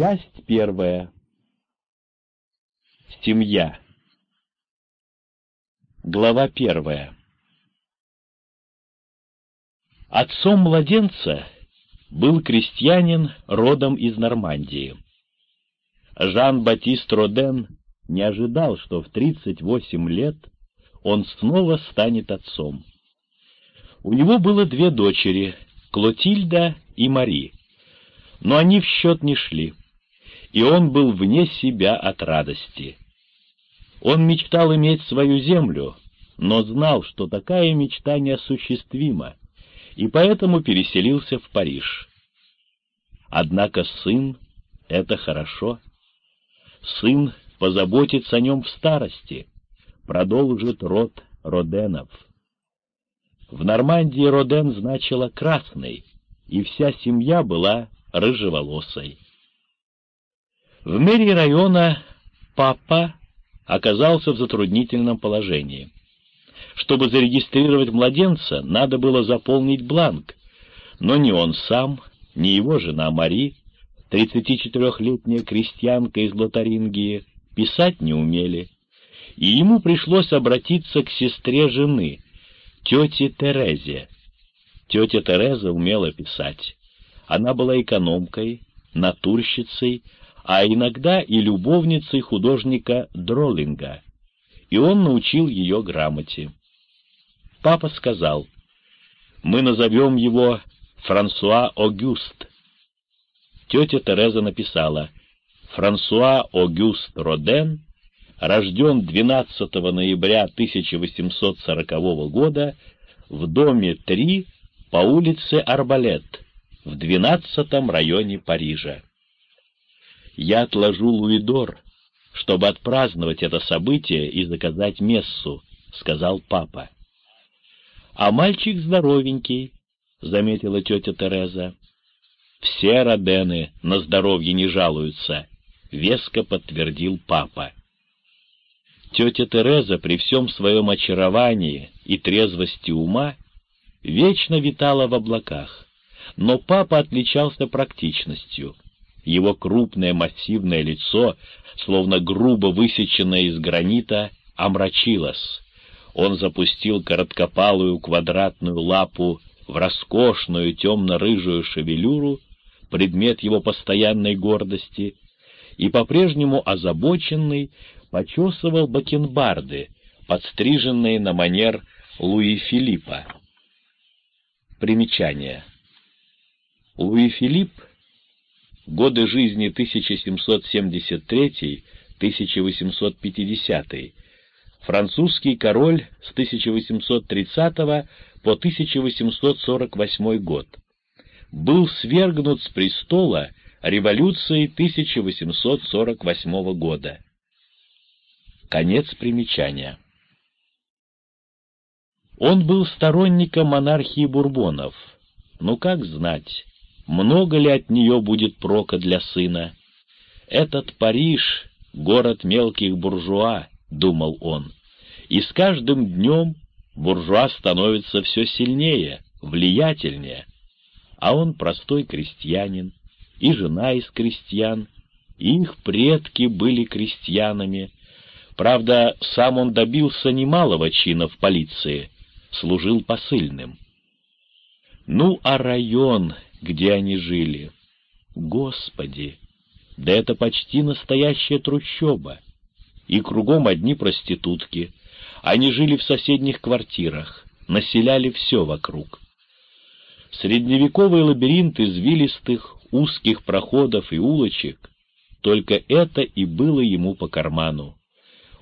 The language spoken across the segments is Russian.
Часть первая. Семья. Глава первая. Отцом младенца был крестьянин родом из Нормандии. Жан-Батист Роден не ожидал, что в 38 лет он снова станет отцом. У него было две дочери, Клотильда и Мари, но они в счет не шли, и он был вне себя от радости. Он мечтал иметь свою землю, но знал, что такая мечта неосуществима, и поэтому переселился в Париж. Однако сын — это хорошо. Сын позаботится о нем в старости, продолжит род Роденов. В Нормандии Роден значила «красный», и вся семья была рыжеволосой. В мэрии района папа оказался в затруднительном положении. Чтобы зарегистрировать младенца, надо было заполнить бланк, но ни он сам, ни его жена Мари, 34-летняя крестьянка из Лотарингии, писать не умели, и ему пришлось обратиться к сестре жены, тете Терезе. Тетя Тереза умела писать. Она была экономкой, натурщицей, а иногда и любовницей художника Дроллинга, и он научил ее грамоте. Папа сказал, «Мы назовем его Франсуа Огюст». Тетя Тереза написала, «Франсуа Огюст Роден, рожден 12 ноября 1840 года в доме 3 по улице Арбалет в 12 районе Парижа. Я отложу Луидор, чтобы отпраздновать это событие и заказать мессу, — сказал папа. — А мальчик здоровенький, — заметила тетя Тереза. — Все Родены на здоровье не жалуются, — веско подтвердил папа. Тетя Тереза при всем своем очаровании и трезвости ума вечно витала в облаках, но папа отличался практичностью. Его крупное массивное лицо, словно грубо высеченное из гранита, омрачилось. Он запустил короткопалую квадратную лапу в роскошную темно-рыжую шевелюру, предмет его постоянной гордости, и по-прежнему озабоченный почесывал бакенбарды, подстриженные на манер Луи Филиппа. Примечание. Луи Филипп годы жизни 1773-1850, французский король с 1830 по 1848 год, был свергнут с престола революцией 1848 года. Конец примечания. Он был сторонником монархии бурбонов, но как знать, много ли от нее будет прока для сына. Этот Париж — город мелких буржуа, — думал он, и с каждым днем буржуа становится все сильнее, влиятельнее, а он простой крестьянин, и жена из крестьян, и их предки были крестьянами. Правда, сам он добился немалого чина в полиции, служил посыльным. Ну, а район, где они жили. Господи! Да это почти настоящая трущоба. И кругом одни проститутки. Они жили в соседних квартирах, населяли все вокруг. Средневековый лабиринт извилистых, узких проходов и улочек, только это и было ему по карману.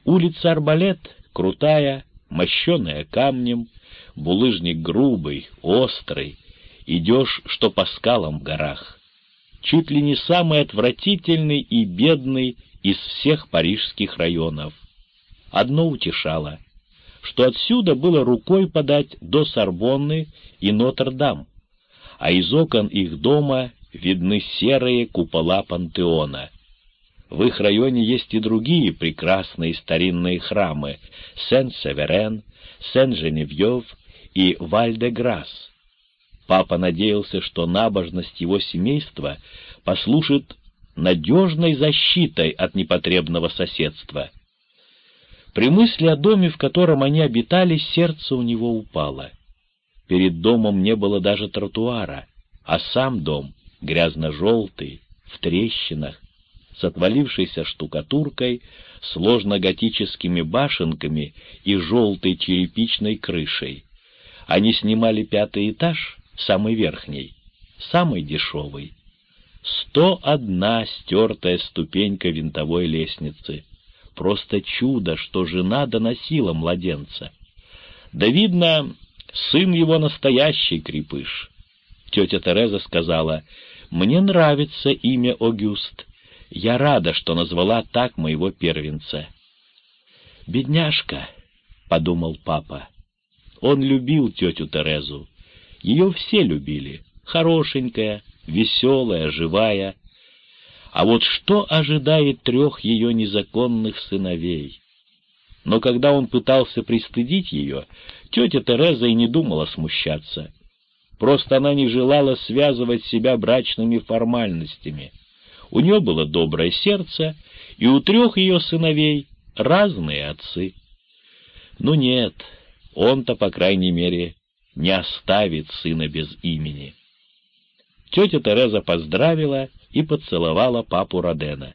Улица Арбалет крутая, мощеная камнем, булыжник грубый, острый, идешь, что по скалам в горах. Чуть ли не самый отвратительный и бедный из всех парижских районов. Одно утешало, что отсюда было рукой подать до Сорбонны и Нотр-Дам, а из окон их дома видны серые купола пантеона. В их районе есть и другие прекрасные старинные храмы — Сен-Северен, Сен-Женевьев и Валь-де-Грасс, Папа надеялся, что набожность его семейства послужит надежной защитой от непотребного соседства. При мысли о доме, в котором они обитали, сердце у него упало. Перед домом не было даже тротуара, а сам дом, грязно-желтый, в трещинах, с отвалившейся штукатуркой, сложно-готическими башенками и желтой черепичной крышей. Они снимали пятый этаж, самый верхний, самый дешевый. Сто одна стертая ступенька винтовой лестницы. Просто чудо, что жена доносила младенца. Да видно, сын его настоящий крепыш. Тетя Тереза сказала, «Мне нравится имя Огюст. Я рада, что назвала так моего первенца». «Бедняжка», — подумал папа. Он любил тетю Терезу. Ее все любили. Хорошенькая, веселая, живая. А вот что ожидает трех ее незаконных сыновей? Но когда он пытался пристыдить ее, тетя Тереза и не думала смущаться. Просто она не желала связывать себя брачными формальностями. У нее было доброе сердце, и у трех ее сыновей разные отцы. Ну нет, он-то, по крайней мере, не оставит сына без имени. Тетя Тереза поздравила и поцеловала папу Родена,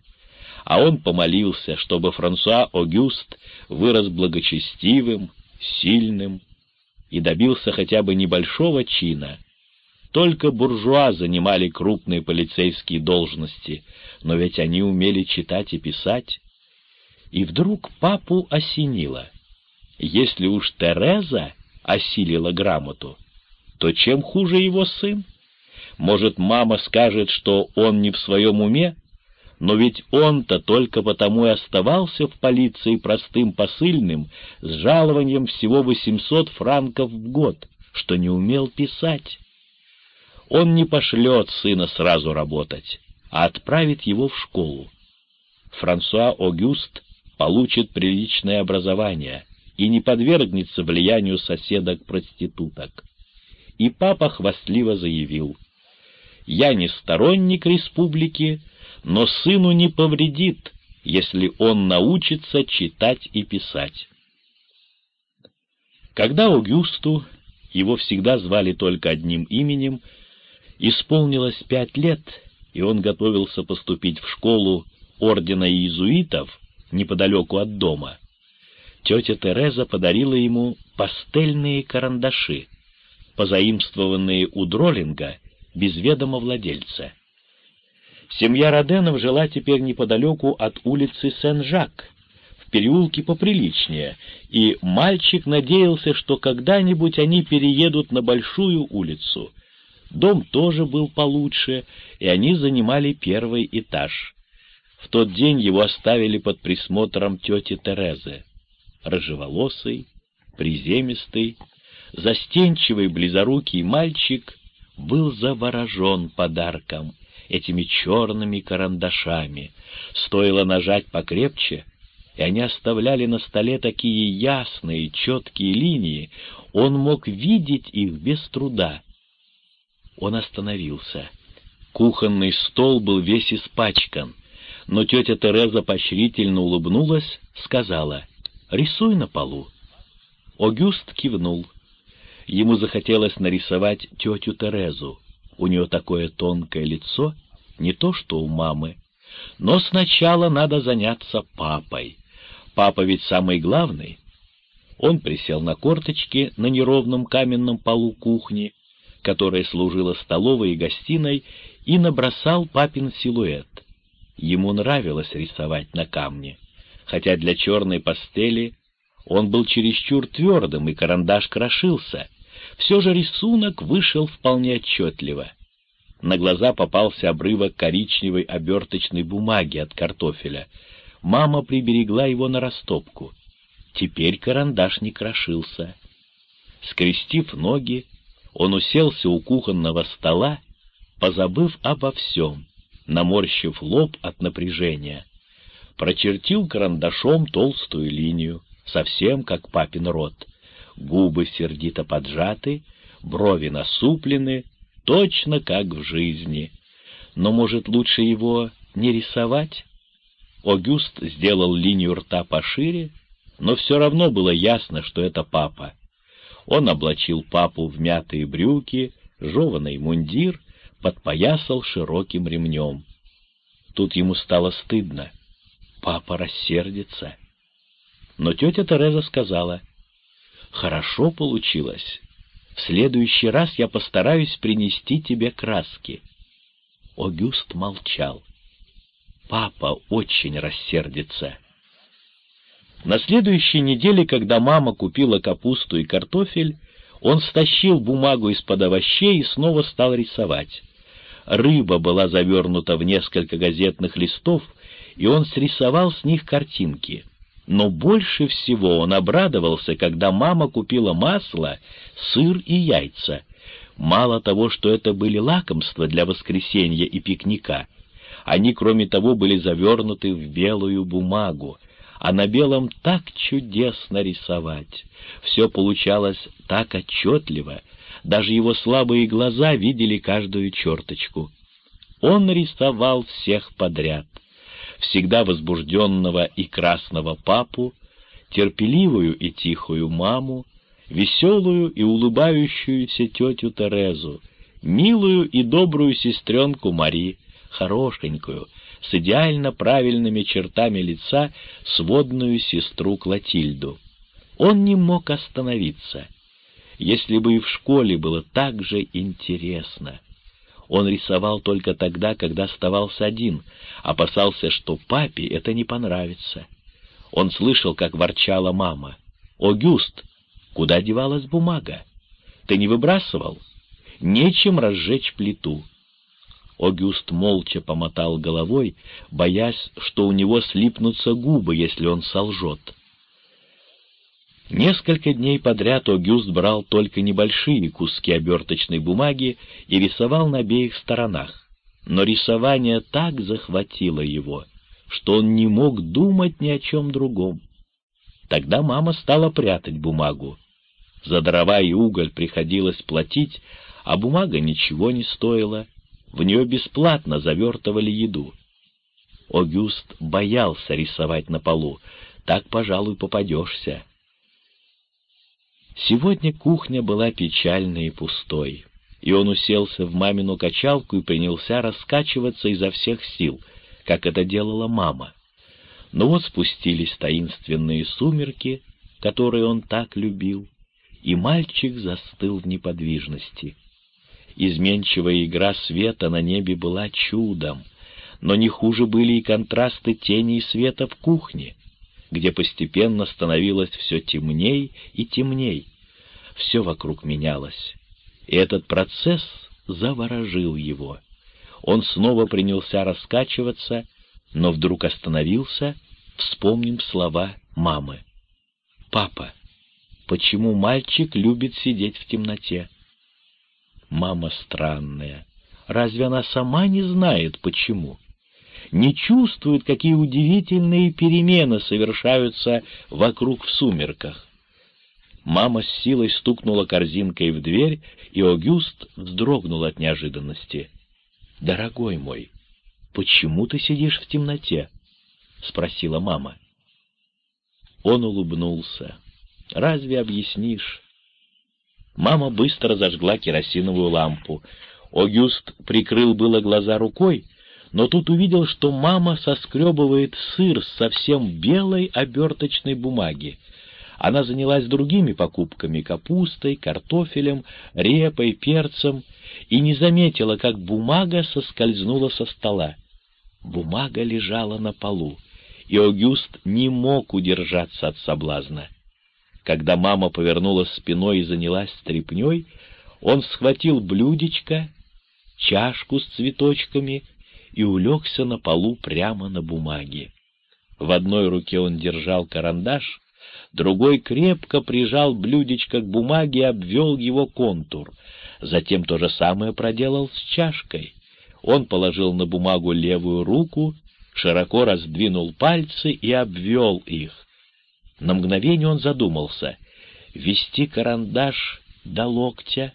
а он помолился, чтобы Франсуа Огюст вырос благочестивым, сильным и добился хотя бы небольшого чина. Только буржуа занимали крупные полицейские должности, но ведь они умели читать и писать. И вдруг папу осенило. Если уж Тереза осилила грамоту, то чем хуже его сын? Может, мама скажет, что он не в своем уме? Но ведь он-то только потому и оставался в полиции простым посыльным с жалованием всего 800 франков в год, что не умел писать. Он не пошлет сына сразу работать, а отправит его в школу. Франсуа Огюст получит приличное образование и не подвергнется влиянию соседок-проституток. И папа хвастливо заявил, «Я не сторонник республики, но сыну не повредит, если он научится читать и писать». Когда Аугюсту, его всегда звали только одним именем, исполнилось пять лет, и он готовился поступить в школу ордена иезуитов неподалеку от дома, тетя Тереза подарила ему пастельные карандаши, позаимствованные у Дролинга без ведома владельца. Семья Роденов жила теперь неподалеку от улицы Сен-Жак, в переулке поприличнее, и мальчик надеялся, что когда-нибудь они переедут на большую улицу. Дом тоже был получше, и они занимали первый этаж. В тот день его оставили под присмотром тети Терезы рыжеволосый, приземистый, застенчивый близорукий мальчик был заворожен подарком, этими черными карандашами. Стоило нажать покрепче, и они оставляли на столе такие ясные, четкие линии, он мог видеть их без труда. Он остановился. Кухонный стол был весь испачкан, но тетя Тереза поощрительно улыбнулась, сказала — Рисуй на полу». Огюст кивнул. Ему захотелось нарисовать тетю Терезу. У нее такое тонкое лицо, не то что у мамы. Но сначала надо заняться папой. Папа ведь самый главный. Он присел на корточки на неровном каменном полу кухни, которая служила столовой и гостиной, и набросал папин силуэт. Ему нравилось рисовать на камне хотя для черной пастели он был чересчур твердым, и карандаш крошился. Все же рисунок вышел вполне отчетливо. На глаза попался обрывок коричневой оберточной бумаги от картофеля. Мама приберегла его на растопку. Теперь карандаш не крошился. Скрестив ноги, он уселся у кухонного стола, позабыв обо всем, наморщив лоб от напряжения прочертил карандашом толстую линию, совсем как папин рот. Губы сердито поджаты, брови насуплены, точно как в жизни. Но, может, лучше его не рисовать?» Огюст сделал линию рта пошире, но все равно было ясно, что это папа. Он облачил папу в мятые брюки, жеванный мундир, подпоясал широким ремнем. Тут ему стало стыдно. Папа рассердится. Но тетя Тереза сказала, «Хорошо получилось. В следующий раз я постараюсь принести тебе краски». Огюст молчал. «Папа очень рассердится». На следующей неделе, когда мама купила капусту и картофель, он стащил бумагу из-под овощей и снова стал рисовать. Рыба была завернута в несколько газетных листов, и он срисовал с них картинки. Но больше всего он обрадовался, когда мама купила масло, сыр и яйца. Мало того, что это были лакомства для воскресенья и пикника, они, кроме того, были завернуты в белую бумагу, а на белом так чудесно рисовать. Все получалось так отчетливо, даже его слабые глаза видели каждую черточку. Он рисовал всех подряд — всегда возбужденного и красного папу, терпеливую и тихую маму, веселую и улыбающуюся тетю Терезу, милую и добрую сестренку Мари, хорошенькую, с идеально правильными чертами лица сводную сестру Клотильду. Он не мог остановиться. Если бы и в школе было так же интересно — он рисовал только тогда, когда оставался один, опасался, что папе это не понравится. Он слышал, как ворчала мама. «Огюст, куда девалась бумага? Ты не выбрасывал? Нечем разжечь плиту». Огюст молча помотал головой, боясь, что у него слипнутся губы, если он солжет. Несколько дней подряд Огюст брал только небольшие куски оберточной бумаги и рисовал на обеих сторонах. Но рисование так захватило его, что он не мог думать ни о чем другом. Тогда мама стала прятать бумагу. За дрова и уголь приходилось платить, а бумага ничего не стоила. В нее бесплатно завертывали еду. Огюст боялся рисовать на полу. Так, пожалуй, попадешься. Сегодня кухня была печальной и пустой, и он уселся в мамину качалку и принялся раскачиваться изо всех сил, как это делала мама. Но вот спустились таинственные сумерки, которые он так любил, и мальчик застыл в неподвижности. Изменчивая игра света на небе была чудом, но не хуже были и контрасты тени и света в кухне, где постепенно становилось все темней и темней. Все вокруг менялось, и этот процесс заворожил его. Он снова принялся раскачиваться, но вдруг остановился, вспомнив слова мамы. «Папа, почему мальчик любит сидеть в темноте?» Мама странная. Разве она сама не знает, почему? Не чувствует, какие удивительные перемены совершаются вокруг в сумерках. Мама с силой стукнула корзинкой в дверь, и Огюст вздрогнул от неожиданности. «Дорогой мой, почему ты сидишь в темноте?» — спросила мама. Он улыбнулся. «Разве объяснишь?» Мама быстро зажгла керосиновую лампу. Огюст прикрыл было глаза рукой, но тут увидел, что мама соскребывает сыр с совсем белой оберточной бумаги. Она занялась другими покупками — капустой, картофелем, репой, перцем — и не заметила, как бумага соскользнула со стола. Бумага лежала на полу, и Огюст не мог удержаться от соблазна. Когда мама повернулась спиной и занялась стряпней, он схватил блюдечко, чашку с цветочками и улегся на полу прямо на бумаге. В одной руке он держал карандаш, другой крепко прижал блюдечко к бумаге и обвел его контур. Затем то же самое проделал с чашкой. Он положил на бумагу левую руку, широко раздвинул пальцы и обвел их. На мгновение он задумался, вести карандаш до локтя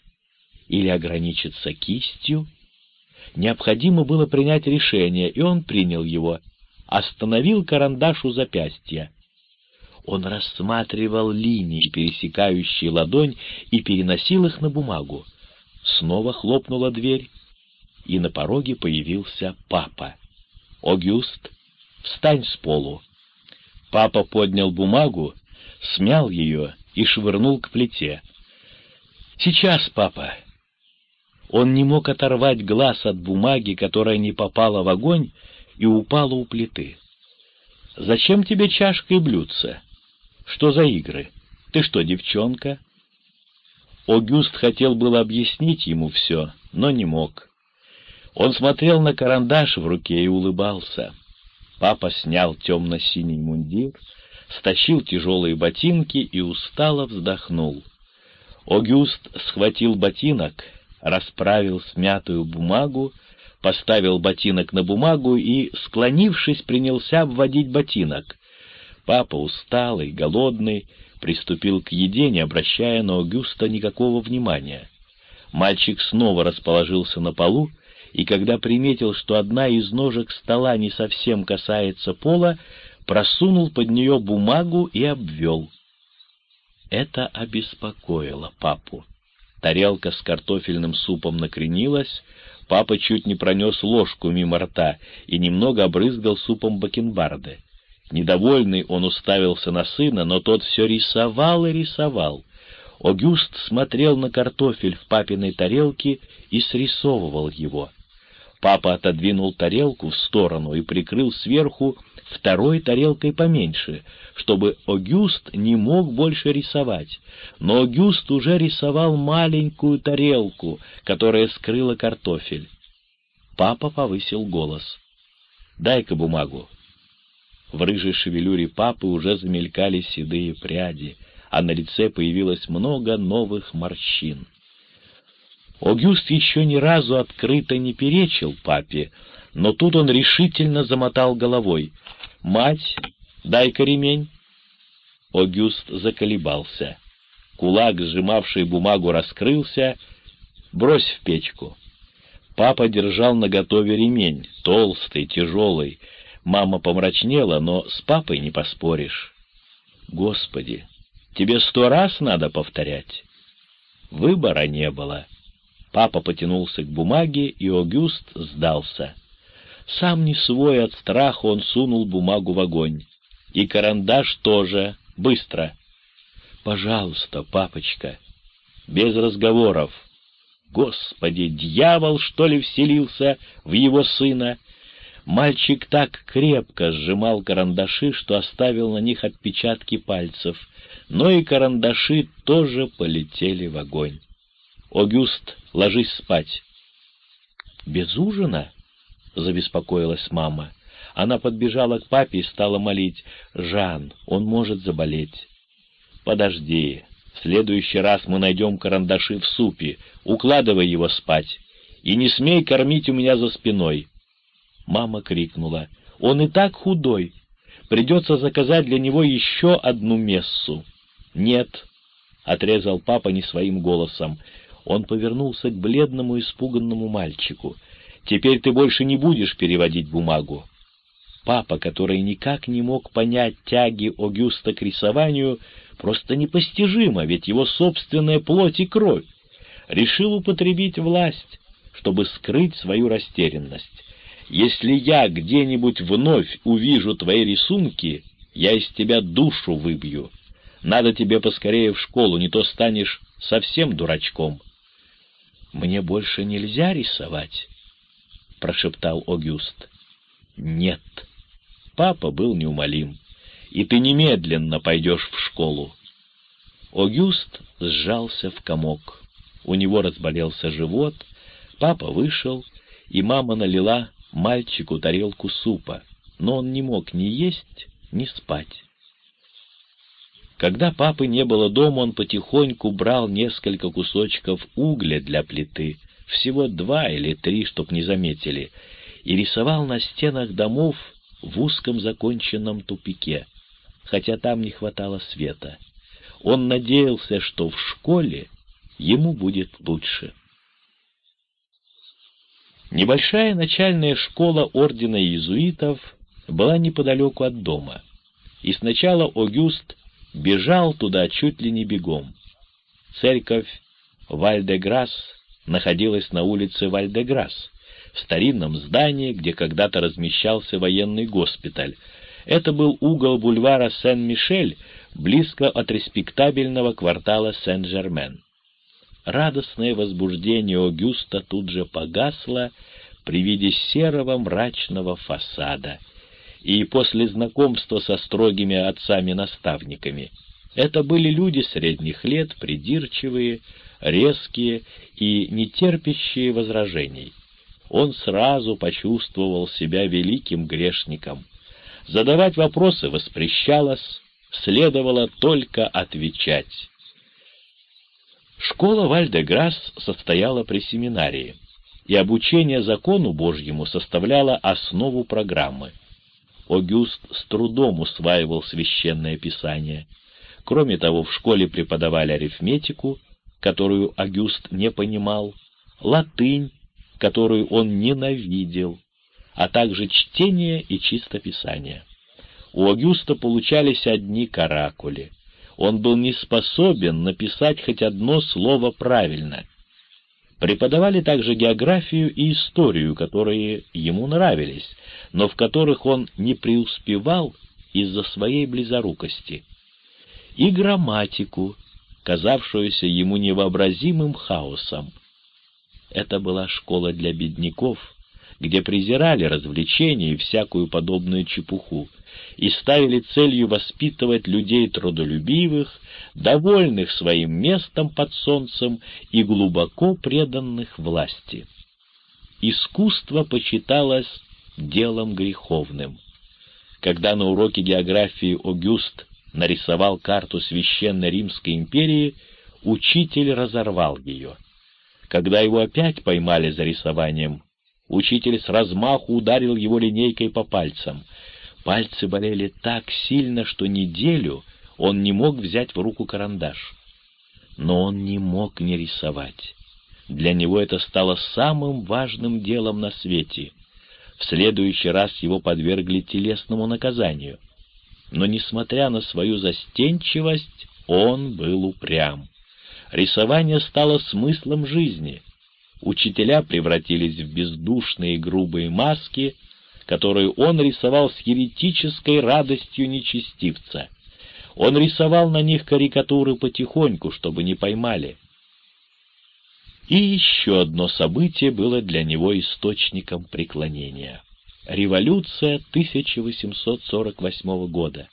или ограничиться кистью. Необходимо было принять решение, и он принял его. Остановил карандаш у запястья. Он рассматривал линии, пересекающие ладонь, и переносил их на бумагу. Снова хлопнула дверь, и на пороге появился папа. «Огюст, встань с полу!» Папа поднял бумагу, смял ее и швырнул к плите. «Сейчас, папа!» Он не мог оторвать глаз от бумаги, которая не попала в огонь и упала у плиты. «Зачем тебе чашка и блюдце? Что за игры? Ты что, девчонка?» Огюст хотел было объяснить ему все, но не мог. Он смотрел на карандаш в руке и улыбался. Папа снял темно-синий мундир, стащил тяжелые ботинки и устало вздохнул. Огюст схватил ботинок, расправил смятую бумагу, поставил ботинок на бумагу и, склонившись, принялся обводить ботинок. Папа, усталый, голодный, приступил к еде, не обращая на Огюста никакого внимания. Мальчик снова расположился на полу, и когда приметил, что одна из ножек стола не совсем касается пола, просунул под нее бумагу и обвел. Это обеспокоило папу. Тарелка с картофельным супом накренилась, папа чуть не пронес ложку мимо рта и немного обрызгал супом бакенбарды. Недовольный он уставился на сына, но тот все рисовал и рисовал. Огюст смотрел на картофель в папиной тарелке и срисовывал его. Папа отодвинул тарелку в сторону и прикрыл сверху второй тарелкой поменьше, чтобы Огюст не мог больше рисовать. Но Огюст уже рисовал маленькую тарелку, которая скрыла картофель. Папа повысил голос. «Дай-ка бумагу». В рыжей шевелюре папы уже замелькали седые пряди, а на лице появилось много новых морщин. Огюст еще ни разу открыто не перечил папе, но тут он решительно замотал головой. «Мать, дай-ка ремень!» Огюст заколебался. Кулак, сжимавший бумагу, раскрылся. «Брось в печку!» Папа держал наготове ремень, толстый, тяжелый. Мама помрачнела, но с папой не поспоришь. «Господи, тебе сто раз надо повторять?» Выбора не было. Папа потянулся к бумаге, и Огюст сдался. Сам не свой от страха он сунул бумагу в огонь. И карандаш тоже. Быстро. «Пожалуйста, папочка». Без разговоров. Господи, дьявол, что ли, вселился в его сына? Мальчик так крепко сжимал карандаши, что оставил на них отпечатки пальцев, но и карандаши тоже полетели в огонь. «Огюст, ложись спать». «Без ужина?» — забеспокоилась мама. Она подбежала к папе и стала молить. «Жан, он может заболеть». «Подожди, в следующий раз мы найдем карандаши в супе. Укладывай его спать. И не смей кормить у меня за спиной». Мама крикнула. «Он и так худой. Придется заказать для него еще одну мессу». «Нет», — отрезал папа не своим голосом. Он повернулся к бледному испуганному мальчику. «Теперь ты больше не будешь переводить бумагу». Папа, который никак не мог понять тяги Огюста к рисованию, просто непостижимо, ведь его собственная плоть и кровь, решил употребить власть, чтобы скрыть свою растерянность. «Если я где-нибудь вновь увижу твои рисунки, я из тебя душу выбью. Надо тебе поскорее в школу, не то станешь совсем дурачком». «Мне больше нельзя рисовать?» — прошептал Огюст. «Нет». Папа был неумолим. «И ты немедленно пойдешь в школу». Огюст сжался в комок. У него разболелся живот, папа вышел, и мама налила мальчику тарелку супа, но он не мог ни есть, ни спать. Когда папы не было дома, он потихоньку брал несколько кусочков угля для плиты, всего два или три, чтоб не заметили, и рисовал на стенах домов в узком законченном тупике, хотя там не хватало света. Он надеялся, что в школе ему будет лучше. Небольшая начальная школа ордена иезуитов была неподалеку от дома, и сначала Огюст бежал туда чуть ли не бегом. Церковь Вальдеграсс находилась на улице Вальдеграсс, в старинном здании, где когда-то размещался военный госпиталь. Это был угол бульвара Сен-Мишель, близко от респектабельного квартала Сен-Жермен. Радостное возбуждение Огюста тут же погасло при виде серого мрачного фасада и после знакомства со строгими отцами-наставниками. Это были люди средних лет, придирчивые, резкие и нетерпящие возражений. Он сразу почувствовал себя великим грешником. Задавать вопросы воспрещалось, следовало только отвечать. Школа Вальдеграсс состояла при семинарии, и обучение закону Божьему составляло основу программы. Огюст с трудом усваивал священное писание. Кроме того, в школе преподавали арифметику, которую Огюст не понимал, латынь, которую он ненавидел, а также чтение и чистописание. У Огюста получались одни каракули он был не способен написать хоть одно слово правильно. Преподавали также географию и историю, которые ему нравились, но в которых он не преуспевал из-за своей близорукости. И грамматику, казавшуюся ему невообразимым хаосом. Это была школа для бедняков, где презирали развлечения и всякую подобную чепуху, и ставили целью воспитывать людей трудолюбивых, довольных своим местом под солнцем и глубоко преданных власти. Искусство почиталось делом греховным. Когда на уроке географии Огюст нарисовал карту Священной Римской империи, учитель разорвал ее. Когда его опять поймали за рисованием, учитель с размаху ударил его линейкой по пальцам — Пальцы болели так сильно, что неделю он не мог взять в руку карандаш. Но он не мог не рисовать. Для него это стало самым важным делом на свете. В следующий раз его подвергли телесному наказанию. Но, несмотря на свою застенчивость, он был упрям. Рисование стало смыслом жизни. Учителя превратились в бездушные грубые маски — которую он рисовал с еретической радостью нечестивца. Он рисовал на них карикатуры потихоньку, чтобы не поймали. И еще одно событие было для него источником преклонения. Революция 1848 года.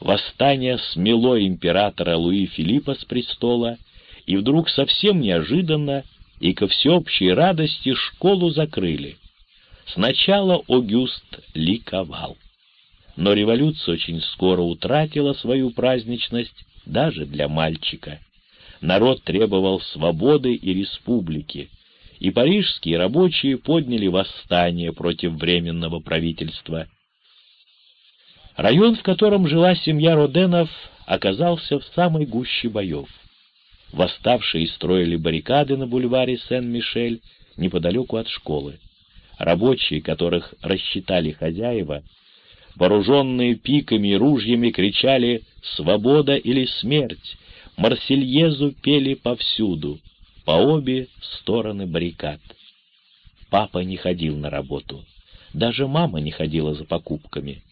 Восстание смело императора Луи Филиппа с престола, и вдруг совсем неожиданно и ко всеобщей радости школу закрыли. Сначала Огюст ликовал. Но революция очень скоро утратила свою праздничность даже для мальчика. Народ требовал свободы и республики, и парижские рабочие подняли восстание против Временного правительства. Район, в котором жила семья Роденов, оказался в самой гуще боев. Восставшие строили баррикады на бульваре Сен-Мишель неподалеку от школы. Рабочие, которых рассчитали хозяева, вооруженные пиками и ружьями, кричали «Свобода или смерть!» Марсельезу пели повсюду, по обе стороны баррикад. Папа не ходил на работу. Даже мама не ходила за покупками.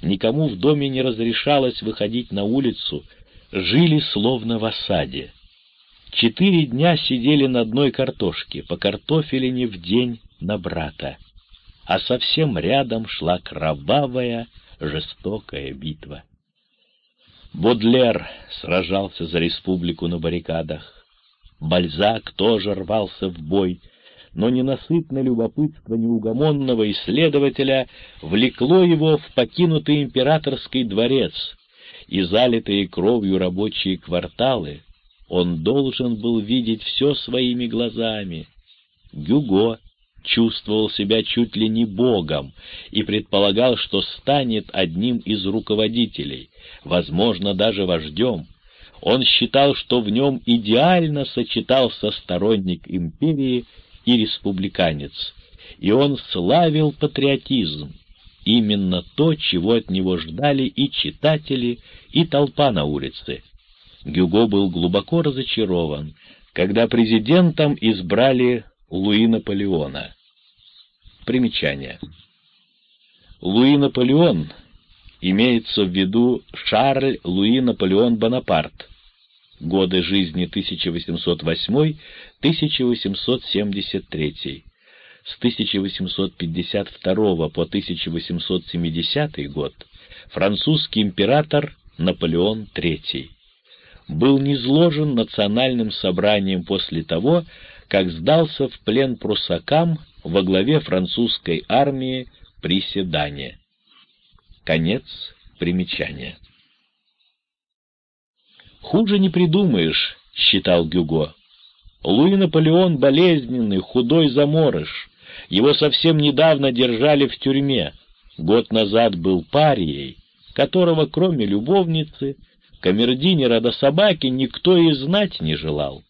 Никому в доме не разрешалось выходить на улицу, жили словно в осаде. Четыре дня сидели на одной картошке, по картофелине в день на брата, а совсем рядом шла кровавая, жестокая битва. Бодлер сражался за республику на баррикадах. Бальзак тоже рвался в бой, но ненасытное любопытство неугомонного исследователя влекло его в покинутый императорский дворец, и залитые кровью рабочие кварталы он должен был видеть все своими глазами. Гюго чувствовал себя чуть ли не богом и предполагал, что станет одним из руководителей, возможно, даже вождем. Он считал, что в нем идеально сочетался сторонник империи и республиканец, и он славил патриотизм, именно то, чего от него ждали и читатели, и толпа на улице. Гюго был глубоко разочарован, когда президентом избрали Луи Наполеона. Примечание. Луи Наполеон имеется в виду Шарль Луи Наполеон Бонапарт, годы жизни 1808-1873, с 1852 по 1870 год французский император Наполеон III был низложен национальным собранием после того, как сдался в плен прусакам во главе французской армии при Седане. Конец примечания. «Хуже не придумаешь», — считал Гюго. «Луи Наполеон болезненный, худой заморыш. Его совсем недавно держали в тюрьме. Год назад был парией, которого, кроме любовницы, камердинера до собаки, никто и знать не желал.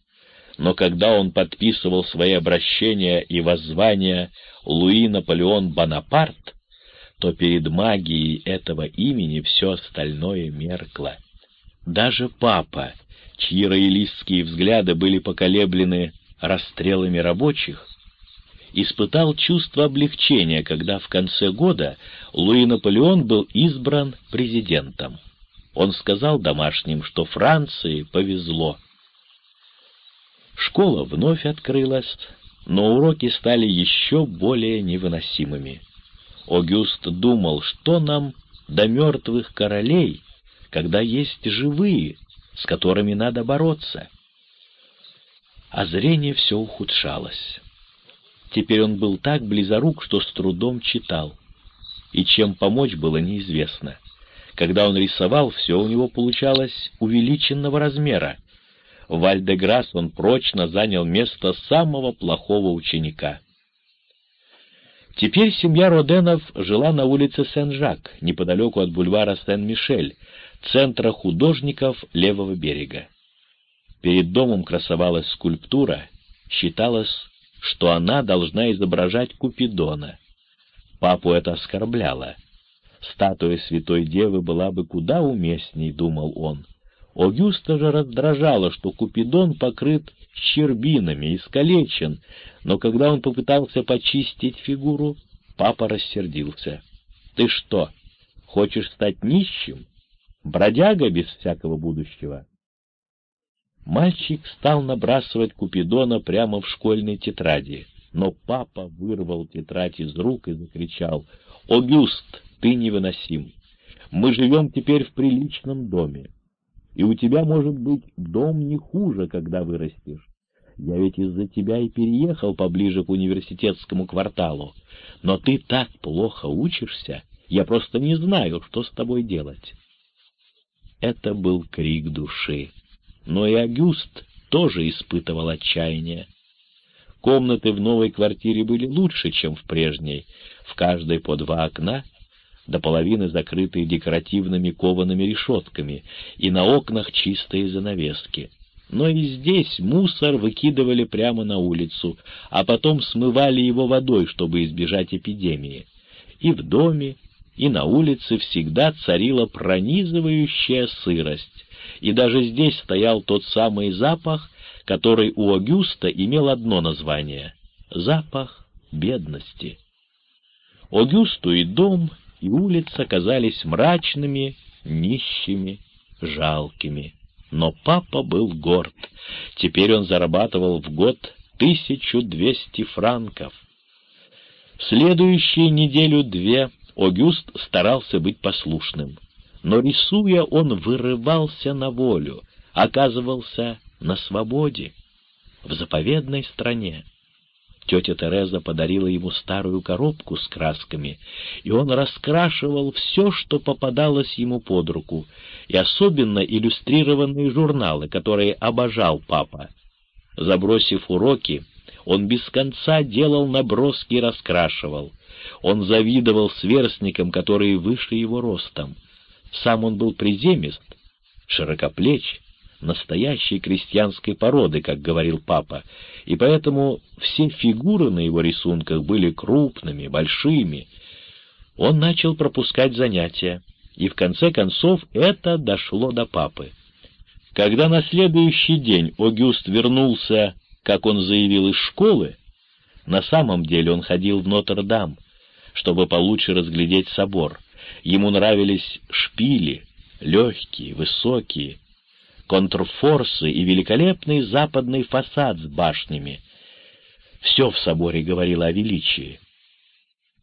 Но когда он подписывал свои обращения и воззвания Луи Наполеон Бонапарт, то перед магией этого имени все остальное меркло. Даже папа, чьи роялистские взгляды были поколеблены расстрелами рабочих, испытал чувство облегчения, когда в конце года Луи Наполеон был избран президентом. Он сказал домашним, что Франции повезло. Школа вновь открылась, но уроки стали еще более невыносимыми. Огюст думал, что нам до мертвых королей, когда есть живые, с которыми надо бороться. А зрение все ухудшалось. Теперь он был так близорук, что с трудом читал. И чем помочь было неизвестно. Когда он рисовал, все у него получалось увеличенного размера. Вальдеграс он прочно занял место самого плохого ученика. Теперь семья Роденов жила на улице Сен-Жак, неподалеку от бульвара Сен-Мишель, центра художников левого берега. Перед домом красовалась скульптура, считалось, что она должна изображать Купидона. Папу это оскорбляло. Статуя Святой Девы была бы куда уместней, думал он. Огюста же раздражало, что Купидон покрыт щербинами, искалечен, но когда он попытался почистить фигуру, папа рассердился. «Ты что, хочешь стать нищим? Бродяга без всякого будущего?» Мальчик стал набрасывать Купидона прямо в школьной тетради, но папа вырвал тетрадь из рук и закричал «Огюст, ты невыносим! Мы живем теперь в приличном доме, и у тебя, может быть, дом не хуже, когда вырастешь. Я ведь из-за тебя и переехал поближе к университетскому кварталу, но ты так плохо учишься, я просто не знаю, что с тобой делать». Это был крик души но и Агюст тоже испытывал отчаяние. Комнаты в новой квартире были лучше, чем в прежней, в каждой по два окна, до половины закрытые декоративными коваными решетками, и на окнах чистые занавески. Но и здесь мусор выкидывали прямо на улицу, а потом смывали его водой, чтобы избежать эпидемии. И в доме, и на улице всегда царила пронизывающая сырость, и даже здесь стоял тот самый запах, который у Огюста имел одно название — запах бедности. Огюсту и дом, и улица казались мрачными, нищими, жалкими. Но папа был горд. Теперь он зарабатывал в год тысячу двести франков. В следующие неделю-две Огюст старался быть послушным но рисуя он вырывался на волю, оказывался на свободе, в заповедной стране. Тетя Тереза подарила ему старую коробку с красками, и он раскрашивал все, что попадалось ему под руку, и особенно иллюстрированные журналы, которые обожал папа. Забросив уроки, он без конца делал наброски и раскрашивал. Он завидовал сверстникам, которые выше его ростом. Сам он был приземист, широкоплеч, настоящей крестьянской породы, как говорил папа, и поэтому все фигуры на его рисунках были крупными, большими. Он начал пропускать занятия, и в конце концов это дошло до папы. Когда на следующий день Огюст вернулся, как он заявил, из школы, на самом деле он ходил в Нотр-Дам, чтобы получше разглядеть собор. Ему нравились шпили, легкие, высокие, контрфорсы и великолепный западный фасад с башнями. Все в соборе говорило о величии.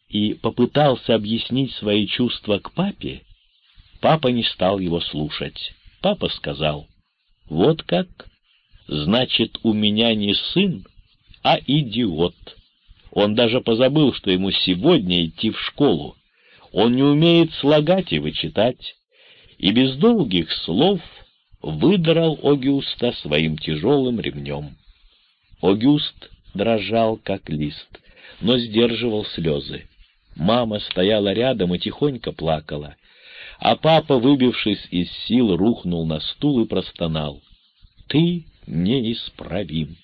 И попытался объяснить свои чувства к папе, папа не стал его слушать. Папа сказал, «Вот как? Значит, у меня не сын, а идиот». Он даже позабыл, что ему сегодня идти в школу. Он не умеет слагать и вычитать. И без долгих слов выдрал Огюста своим тяжелым ремнем. Огюст дрожал, как лист, но сдерживал слезы. Мама стояла рядом и тихонько плакала, а папа, выбившись из сил, рухнул на стул и простонал. «Ты неисправим!»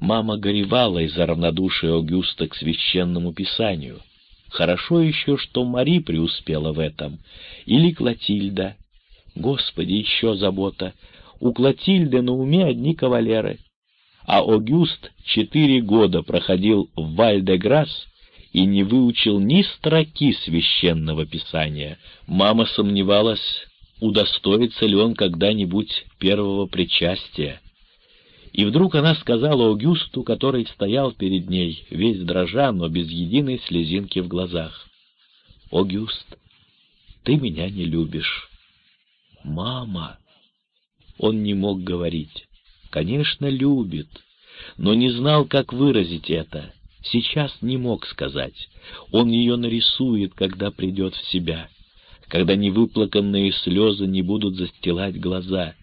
Мама горевала из-за равнодушия Огюста к священному писанию. Хорошо еще, что Мари преуспела в этом, или Клотильда. Господи, еще забота! У Клотильды на уме одни кавалеры. А Огюст четыре года проходил в Вальдеграсс и не выучил ни строки священного писания. Мама сомневалась, удостоится ли он когда-нибудь первого причастия. И вдруг она сказала Огюсту, который стоял перед ней, весь дрожа, но без единой слезинки в глазах. «Огюст, ты меня не любишь». «Мама!» Он не мог говорить. «Конечно, любит, но не знал, как выразить это. Сейчас не мог сказать. Он ее нарисует, когда придет в себя, когда невыплаканные слезы не будут застилать глаза»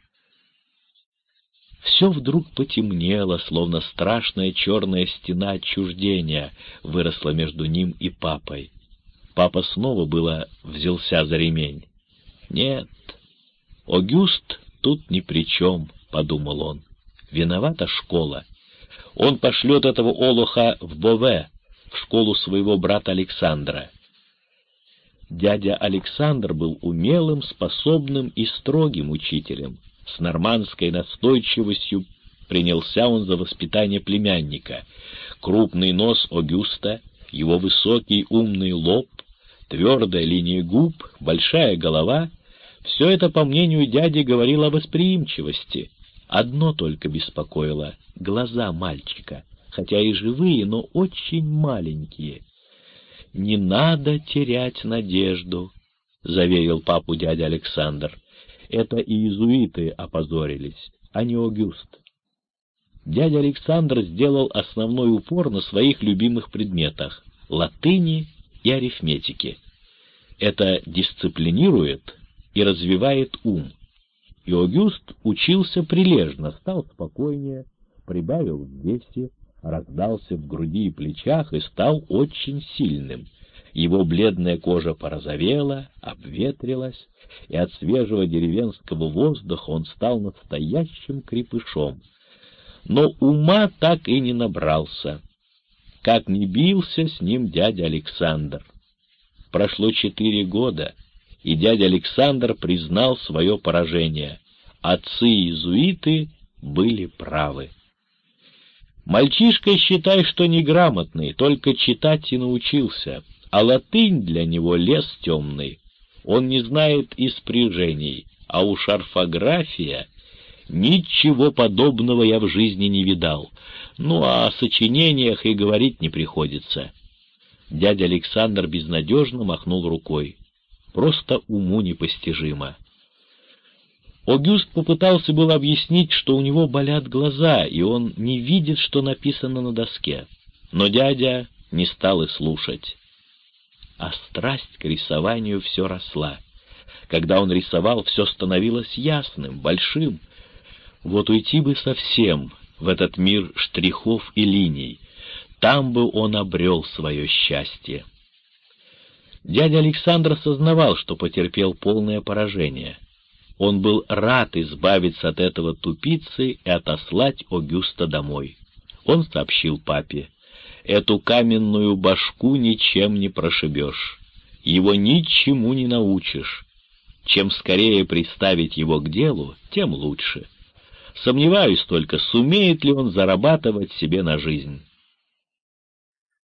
все вдруг потемнело, словно страшная черная стена отчуждения выросла между ним и папой. Папа снова было взялся за ремень. «Нет, Огюст тут ни при чем», — подумал он. «Виновата школа. Он пошлет этого олуха в Бове, в школу своего брата Александра». Дядя Александр был умелым, способным и строгим учителем. С нормандской настойчивостью принялся он за воспитание племянника. Крупный нос Огюста, его высокий умный лоб, твердая линия губ, большая голова — все это, по мнению дяди, говорило о восприимчивости. Одно только беспокоило — глаза мальчика, хотя и живые, но очень маленькие. «Не надо терять надежду», — заверил папу дядя Александр это и иезуиты опозорились, а не Огюст. Дядя Александр сделал основной упор на своих любимых предметах — латыни и арифметике. Это дисциплинирует и развивает ум. И Огюст учился прилежно, стал спокойнее, прибавил в весе, раздался в груди и плечах и стал очень сильным. Его бледная кожа порозовела, обветрилась, и от свежего деревенского воздуха он стал настоящим крепышом. Но ума так и не набрался. Как не бился с ним дядя Александр. Прошло четыре года, и дядя Александр признал свое поражение. Отцы-иезуиты были правы. Мальчишка, считай, что неграмотный, только читать и научился — а латынь для него лес темный. Он не знает и а уж орфография... Ничего подобного я в жизни не видал. Ну, а о сочинениях и говорить не приходится. Дядя Александр безнадежно махнул рукой. Просто уму непостижимо. Огюст попытался было объяснить, что у него болят глаза, и он не видит, что написано на доске. Но дядя не стал и слушать а страсть к рисованию все росла. Когда он рисовал, все становилось ясным, большим. Вот уйти бы совсем в этот мир штрихов и линий, там бы он обрел свое счастье. Дядя Александр сознавал, что потерпел полное поражение. Он был рад избавиться от этого тупицы и отослать Огюста домой. Он сообщил папе, «Эту каменную башку ничем не прошибешь, его ничему не научишь. Чем скорее приставить его к делу, тем лучше. Сомневаюсь только, сумеет ли он зарабатывать себе на жизнь».